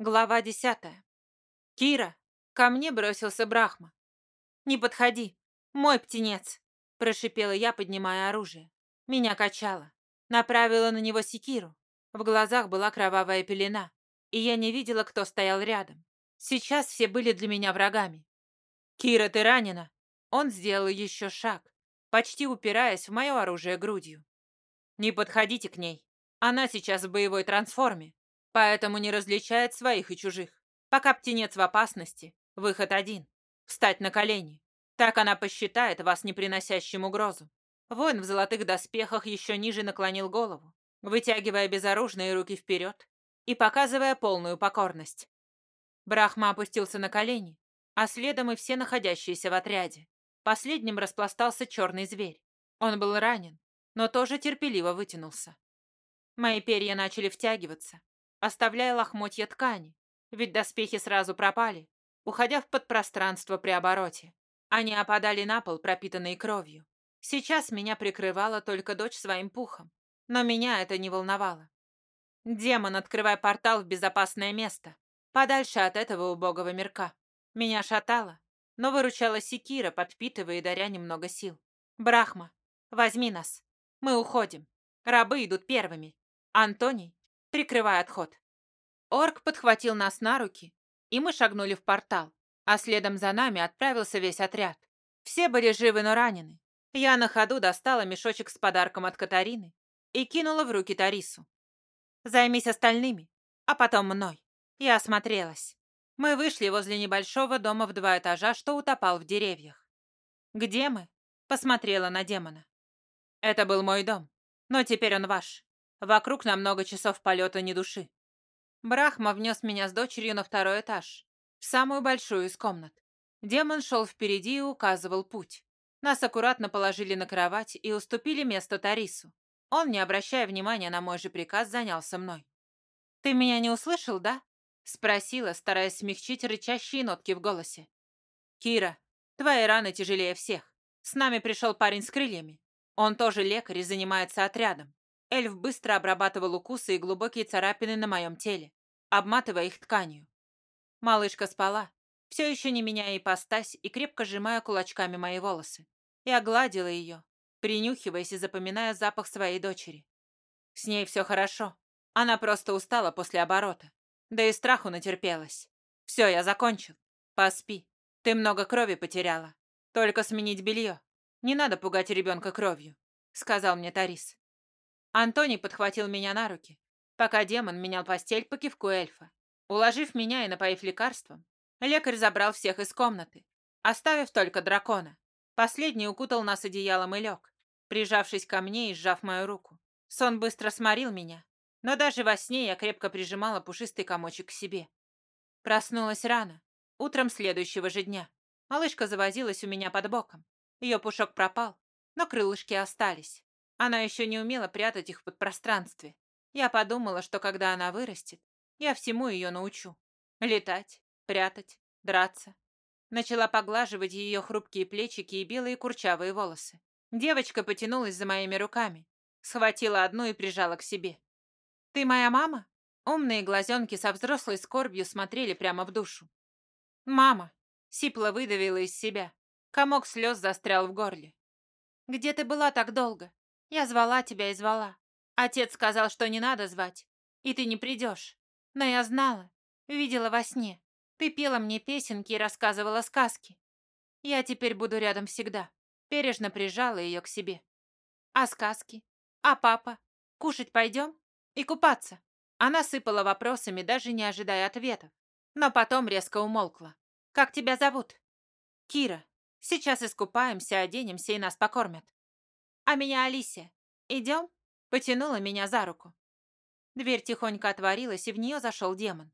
Глава десятая. «Кира!» Ко мне бросился Брахма. «Не подходи! Мой птенец!» Прошипела я, поднимая оружие. Меня качало. Направила на него секиру. В глазах была кровавая пелена, и я не видела, кто стоял рядом. Сейчас все были для меня врагами. «Кира, ты ранена!» Он сделал еще шаг, почти упираясь в мое оружие грудью. «Не подходите к ней. Она сейчас в боевой трансформе поэтому не различает своих и чужих. Пока птенец в опасности, выход один — встать на колени. Так она посчитает вас не приносящим угрозу. Воин в золотых доспехах еще ниже наклонил голову, вытягивая безоружные руки вперед и показывая полную покорность. Брахма опустился на колени, а следом и все находящиеся в отряде. Последним распластался черный зверь. Он был ранен, но тоже терпеливо вытянулся. Мои перья начали втягиваться, оставляя лохмотья ткани, ведь доспехи сразу пропали, уходя в подпространство при обороте. Они опадали на пол, пропитанные кровью. Сейчас меня прикрывала только дочь своим пухом, но меня это не волновало. «Демон, открывай портал в безопасное место, подальше от этого убогого мирка». Меня шатало, но выручала секира, подпитывая и даря немного сил. «Брахма, возьми нас. Мы уходим. Рабы идут первыми. Антоний, прикрывая отход. Орк подхватил нас на руки, и мы шагнули в портал, а следом за нами отправился весь отряд. Все были живы, но ранены. Я на ходу достала мешочек с подарком от Катарины и кинула в руки Тарису. «Займись остальными, а потом мной». Я осмотрелась. Мы вышли возле небольшого дома в два этажа, что утопал в деревьях. «Где мы?» — посмотрела на демона. «Это был мой дом, но теперь он ваш. Вокруг на много часов полета ни души. Брахма внес меня с дочерью на второй этаж, в самую большую из комнат. Демон шел впереди и указывал путь. Нас аккуратно положили на кровать и уступили место Тарису. Он, не обращая внимания на мой же приказ, занялся мной. «Ты меня не услышал, да?» — спросила, стараясь смягчить рычащие нотки в голосе. «Кира, твои раны тяжелее всех. С нами пришел парень с крыльями. Он тоже лекарь и занимается отрядом. Эльф быстро обрабатывал укусы и глубокие царапины на моем теле, обматывая их тканью. Малышка спала, все еще не меняя ипостась и крепко сжимая кулачками мои волосы. Я гладила ее, принюхиваясь и запоминая запах своей дочери. С ней все хорошо. Она просто устала после оборота. Да и страху натерпелась. Все, я закончил. Поспи. Ты много крови потеряла. Только сменить белье. Не надо пугать ребенка кровью, сказал мне Тарис. Антоний подхватил меня на руки, пока демон менял постель по кивку эльфа. Уложив меня и напоив лекарством, лекарь забрал всех из комнаты, оставив только дракона. Последний укутал нас одеялом и лег, прижавшись ко мне и сжав мою руку. Сон быстро сморил меня, но даже во сне я крепко прижимала пушистый комочек к себе. Проснулась рано, утром следующего же дня. Малышка завозилась у меня под боком. Ее пушок пропал, но крылышки остались. Она еще не умела прятать их в подпространстве. Я подумала, что когда она вырастет, я всему ее научу. Летать, прятать, драться. Начала поглаживать ее хрупкие плечики и белые курчавые волосы. Девочка потянулась за моими руками, схватила одну и прижала к себе. «Ты моя мама?» Умные глазенки со взрослой скорбью смотрели прямо в душу. «Мама!» — сипло выдавила из себя. Комок слез застрял в горле. «Где ты была так долго? Я звала тебя и звала. Отец сказал, что не надо звать, и ты не придешь. Но я знала, видела во сне. Ты пела мне песенки и рассказывала сказки. Я теперь буду рядом всегда. Бережно прижала ее к себе. А сказки? А папа? Кушать пойдем? И купаться? Она сыпала вопросами, даже не ожидая ответов. Но потом резко умолкла. «Как тебя зовут?» «Кира. Сейчас искупаемся, оденемся и нас покормят». «А меня Алисия. Идем?» Потянула меня за руку. Дверь тихонько отворилась, и в нее зашел демон.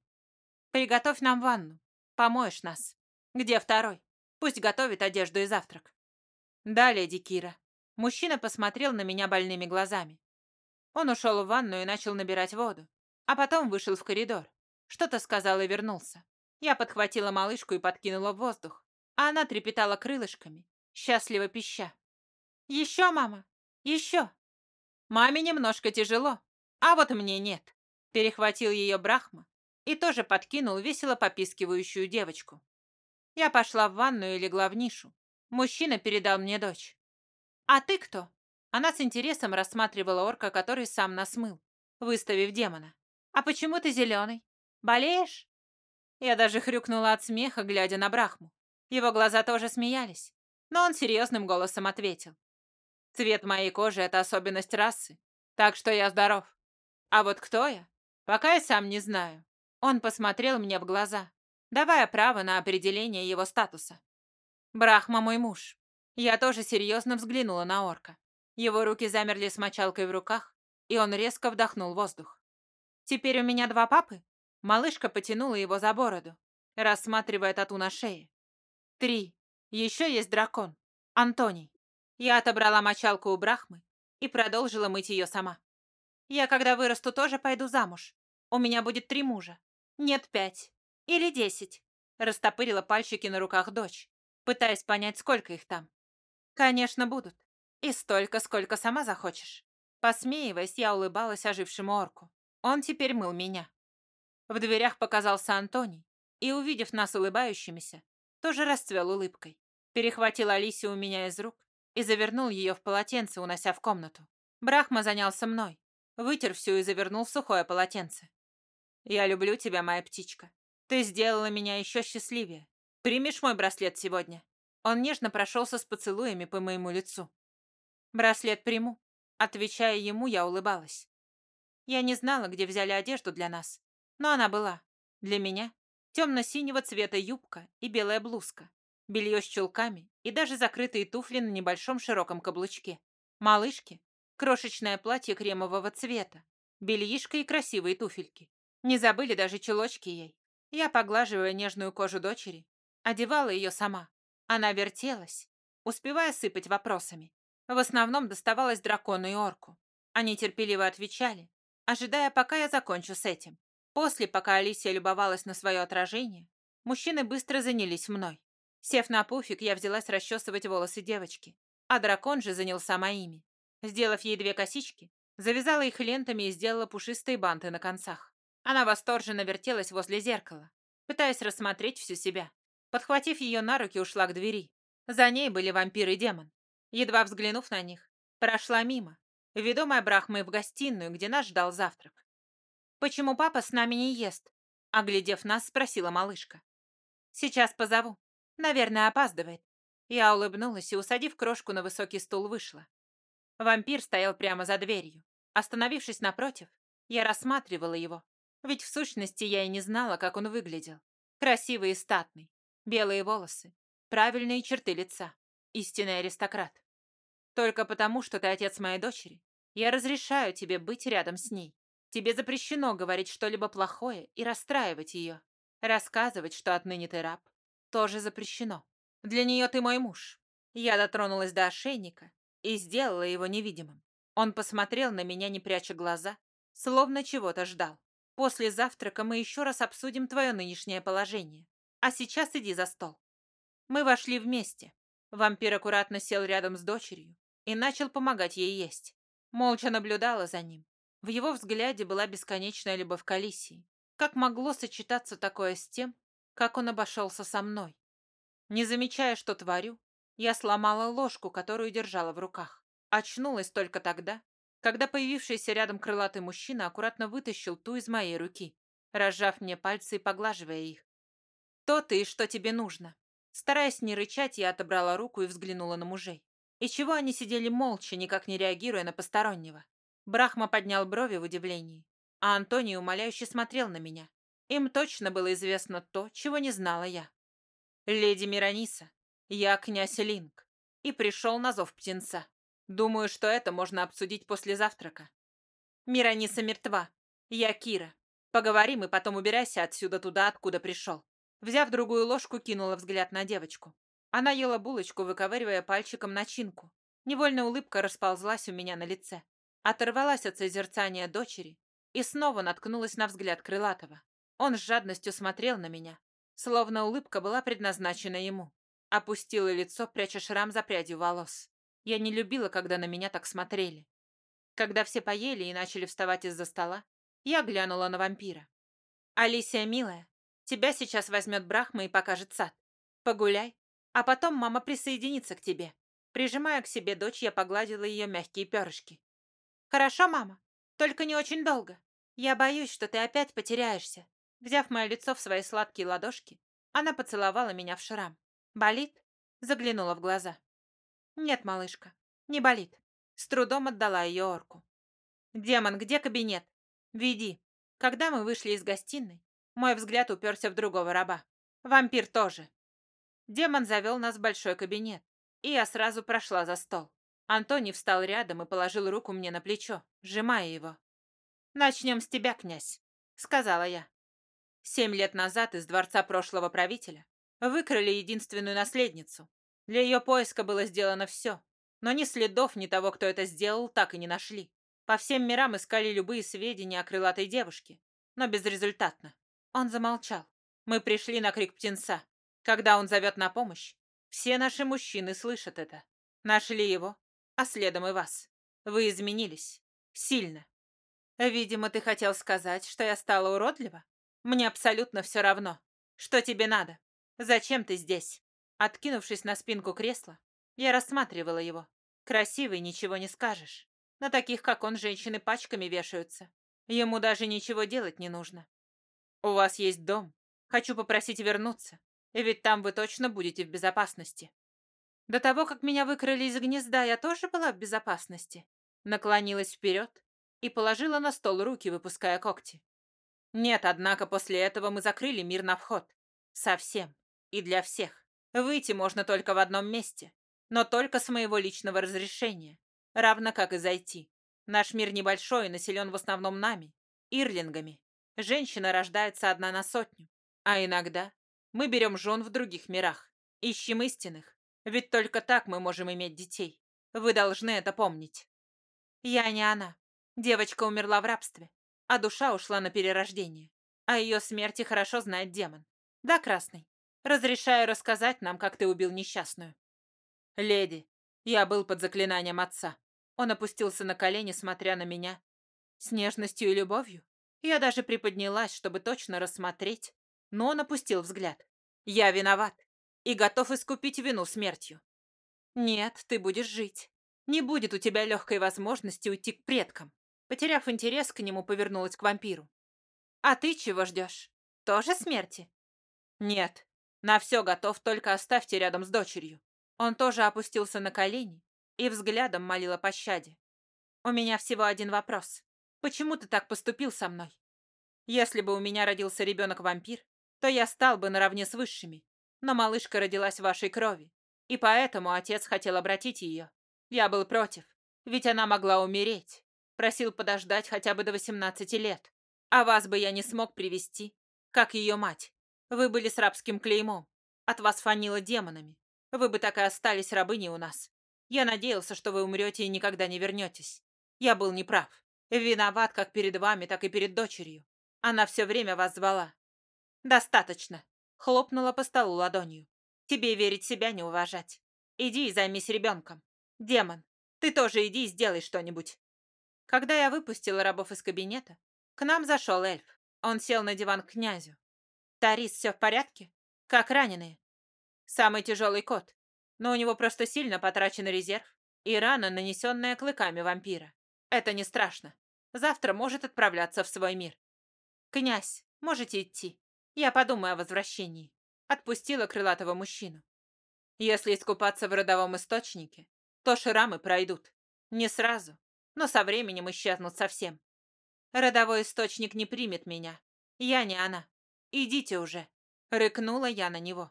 «Приготовь нам ванну. Помоешь нас. Где второй? Пусть готовит одежду и завтрак». «Да, леди Кира». Мужчина посмотрел на меня больными глазами. Он ушел в ванну и начал набирать воду, а потом вышел в коридор. Что-то сказал и вернулся. Я подхватила малышку и подкинула в воздух, а она трепетала крылышками, счастливо пища. «Еще, мама! Еще!» «Маме немножко тяжело, а вот мне нет», — перехватил ее Брахма и тоже подкинул весело попискивающую девочку. Я пошла в ванную и легла в нишу. Мужчина передал мне дочь. «А ты кто?» Она с интересом рассматривала орка, который сам нас мыл, выставив демона. «А почему ты зеленый? Болеешь?» Я даже хрюкнула от смеха, глядя на Брахму. Его глаза тоже смеялись, но он серьезным голосом ответил. «Цвет моей кожи — это особенность расы, так что я здоров. А вот кто я? Пока я сам не знаю». Он посмотрел мне в глаза, давая право на определение его статуса. «Брахма мой муж». Я тоже серьезно взглянула на орка. Его руки замерли с мочалкой в руках, и он резко вдохнул воздух. «Теперь у меня два папы?» Малышка потянула его за бороду, рассматривая тату на шее. «Три. Еще есть дракон. Антоний». Я отобрала мочалку у Брахмы и продолжила мыть ее сама. «Я, когда вырасту, тоже пойду замуж. У меня будет три мужа. Нет, пять. Или десять». Растопырила пальчики на руках дочь, пытаясь понять, сколько их там. «Конечно, будут. И столько, сколько сама захочешь». Посмеиваясь, я улыбалась ожившему орку. Он теперь мыл меня. В дверях показался Антоний и, увидев нас улыбающимися, тоже расцвел улыбкой. Перехватил Алисию у меня из рук и завернул ее в полотенце, унося в комнату. Брахма занялся мной, вытер всю и завернул в сухое полотенце. «Я люблю тебя, моя птичка. Ты сделала меня еще счастливее. Примешь мой браслет сегодня?» Он нежно прошелся с поцелуями по моему лицу. «Браслет приму». Отвечая ему, я улыбалась. Я не знала, где взяли одежду для нас, но она была. Для меня темно-синего цвета юбка и белая блузка, белье с чулками и даже закрытые туфли на небольшом широком каблучке. Малышки – крошечное платье кремового цвета, бельишко и красивые туфельки. Не забыли даже чулочки ей. Я, поглаживая нежную кожу дочери, одевала ее сама. Она вертелась, успевая сыпать вопросами. В основном доставалось дракону и орку. Они терпеливо отвечали, ожидая, пока я закончу с этим. После, пока Алисия любовалась на свое отражение, мужчины быстро занялись мной. Сев на пуфик, я взялась расчесывать волосы девочки, а дракон же занялся моими. Сделав ей две косички, завязала их лентами и сделала пушистые банты на концах. Она восторженно вертелась возле зеркала, пытаясь рассмотреть всю себя. Подхватив ее на руки, ушла к двери. За ней были вампир и демон. Едва взглянув на них, прошла мимо, ведомая Брахмой в гостиную, где нас ждал завтрак. «Почему папа с нами не ест?» Оглядев нас, спросила малышка. «Сейчас позову. Наверное, опаздывает». Я улыбнулась и, усадив крошку на высокий стул, вышла. Вампир стоял прямо за дверью. Остановившись напротив, я рассматривала его, ведь в сущности я и не знала, как он выглядел. Красивый и статный, белые волосы, правильные черты лица, истинный аристократ. Только потому, что ты отец моей дочери, я разрешаю тебе быть рядом с ней. Тебе запрещено говорить что-либо плохое и расстраивать ее. Рассказывать, что отныне ты раб, тоже запрещено. Для нее ты мой муж. Я дотронулась до ошейника и сделала его невидимым. Он посмотрел на меня, не пряча глаза, словно чего-то ждал. После завтрака мы еще раз обсудим твое нынешнее положение. А сейчас иди за стол. Мы вошли вместе. Вампир аккуратно сел рядом с дочерью и начал помогать ей есть. Молча наблюдала за ним, в его взгляде была бесконечная любовь к Алисии. Как могло сочетаться такое с тем, как он обошелся со мной? Не замечая, что творю, я сломала ложку, которую держала в руках. Очнулась только тогда, когда появившийся рядом крылатый мужчина аккуратно вытащил ту из моей руки, разжав мне пальцы и поглаживая их. «То ты, что тебе нужно?» Стараясь не рычать, я отобрала руку и взглянула на мужей. И чего они сидели молча, никак не реагируя на постороннего? Брахма поднял брови в удивлении, а Антоний умоляюще смотрел на меня. Им точно было известно то, чего не знала я. «Леди Мирониса, я князь Линк, и пришел на зов птенца. Думаю, что это можно обсудить после завтрака». «Мирониса мертва. Я Кира. Поговорим и потом убирайся отсюда туда, откуда пришел». Взяв другую ложку, кинула взгляд на девочку. Она ела булочку, выковыривая пальчиком начинку. Невольная улыбка расползлась у меня на лице. Оторвалась от созерцания дочери и снова наткнулась на взгляд Крылатого. Он с жадностью смотрел на меня, словно улыбка была предназначена ему. Опустила лицо, пряча шрам за прядью волос. Я не любила, когда на меня так смотрели. Когда все поели и начали вставать из-за стола, я глянула на вампира. Алисия, милая, тебя сейчас возьмет Брахма и покажет сад. Погуляй, а потом мама присоединится к тебе. Прижимая к себе дочь, я погладила ее мягкие перышки. Хорошо, мама, только не очень долго. Я боюсь, что ты опять потеряешься. Взяв мое лицо в свои сладкие ладошки, она поцеловала меня в шрам. Болит? Заглянула в глаза. Нет, малышка, не болит. С трудом отдала ее орку. Демон, где кабинет? Веди. Когда мы вышли из гостиной, мой взгляд уперся в другого раба. Вампир тоже. Демон завел нас в большой кабинет, и я сразу прошла за стол. Антоний встал рядом и положил руку мне на плечо, сжимая его. «Начнем с тебя, князь», — сказала я. Семь лет назад из дворца прошлого правителя выкрали единственную наследницу. Для ее поиска было сделано все, но ни следов, ни того, кто это сделал, так и не нашли. По всем мирам искали любые сведения о крылатой девушке, но безрезультатно. Он замолчал. Мы пришли на крик птенца. Когда он зовет на помощь, все наши мужчины слышат это. Нашли его, а следом и вас. Вы изменились. Сильно. Видимо, ты хотел сказать, что я стала уродлива? Мне абсолютно все равно. Что тебе надо? Зачем ты здесь? Откинувшись на спинку кресла, я рассматривала его. Красивый, ничего не скажешь. На таких, как он, женщины пачками вешаются. Ему даже ничего делать не нужно. У вас есть дом. Хочу попросить вернуться. Ведь там вы точно будете в безопасности. До того, как меня выкрали из гнезда, я тоже была в безопасности. Наклонилась вперед и положила на стол руки, выпуская когти. Нет, однако после этого мы закрыли мир на вход. Совсем. И для всех. Выйти можно только в одном месте. Но только с моего личного разрешения. Равно как и зайти. Наш мир небольшой и населен в основном нами. Ирлингами. Женщина рождается одна на сотню. А иногда мы берем жен в других мирах. Ищем истинных. Ведь только так мы можем иметь детей. Вы должны это помнить. Я не она. Девочка умерла в рабстве, а душа ушла на перерождение. О ее смерти хорошо знает демон. Да, Красный? Разрешаю рассказать нам, как ты убил несчастную. Леди, я был под заклинанием отца. Он опустился на колени, смотря на меня. С нежностью и любовью. Я даже приподнялась, чтобы точно рассмотреть, но он опустил взгляд. «Я виноват и готов искупить вину смертью». «Нет, ты будешь жить. Не будет у тебя легкой возможности уйти к предкам». Потеряв интерес к нему, повернулась к вампиру. «А ты чего ждешь? Тоже смерти?» «Нет, на все готов, только оставьте рядом с дочерью». Он тоже опустился на колени и взглядом молил о пощаде. «У меня всего один вопрос. Почему ты так поступил со мной? Если бы у меня родился ребенок-вампир, то я стал бы наравне с высшими. Но малышка родилась в вашей крови, и поэтому отец хотел обратить ее. Я был против, ведь она могла умереть. Просил подождать хотя бы до 18 лет. А вас бы я не смог привести, как ее мать. Вы были с рабским клеймом. От вас фанило демонами. Вы бы так и остались рабыней у нас. Я надеялся, что вы умрете и никогда не вернетесь. Я был неправ. Виноват как перед вами, так и перед дочерью. Она все время вас звала. «Достаточно!» — хлопнула по столу ладонью. «Тебе верить себя не уважать. Иди и займись ребенком. Демон, ты тоже иди и сделай что-нибудь». Когда я выпустила рабов из кабинета, к нам зашел эльф. Он сел на диван к князю. «Тарис, все в порядке? Как раненые?» «Самый тяжелый кот, но у него просто сильно потрачен резерв и рана, нанесенная клыками вампира. Это не страшно. Завтра может отправляться в свой мир. Князь, можете идти. Я подумаю о возвращении. Отпустила крылатого мужчину. Если искупаться в родовом источнике, то шрамы пройдут. Не сразу, но со временем исчезнут совсем. Родовой источник не примет меня. Я не она. Идите уже. Рыкнула я на него.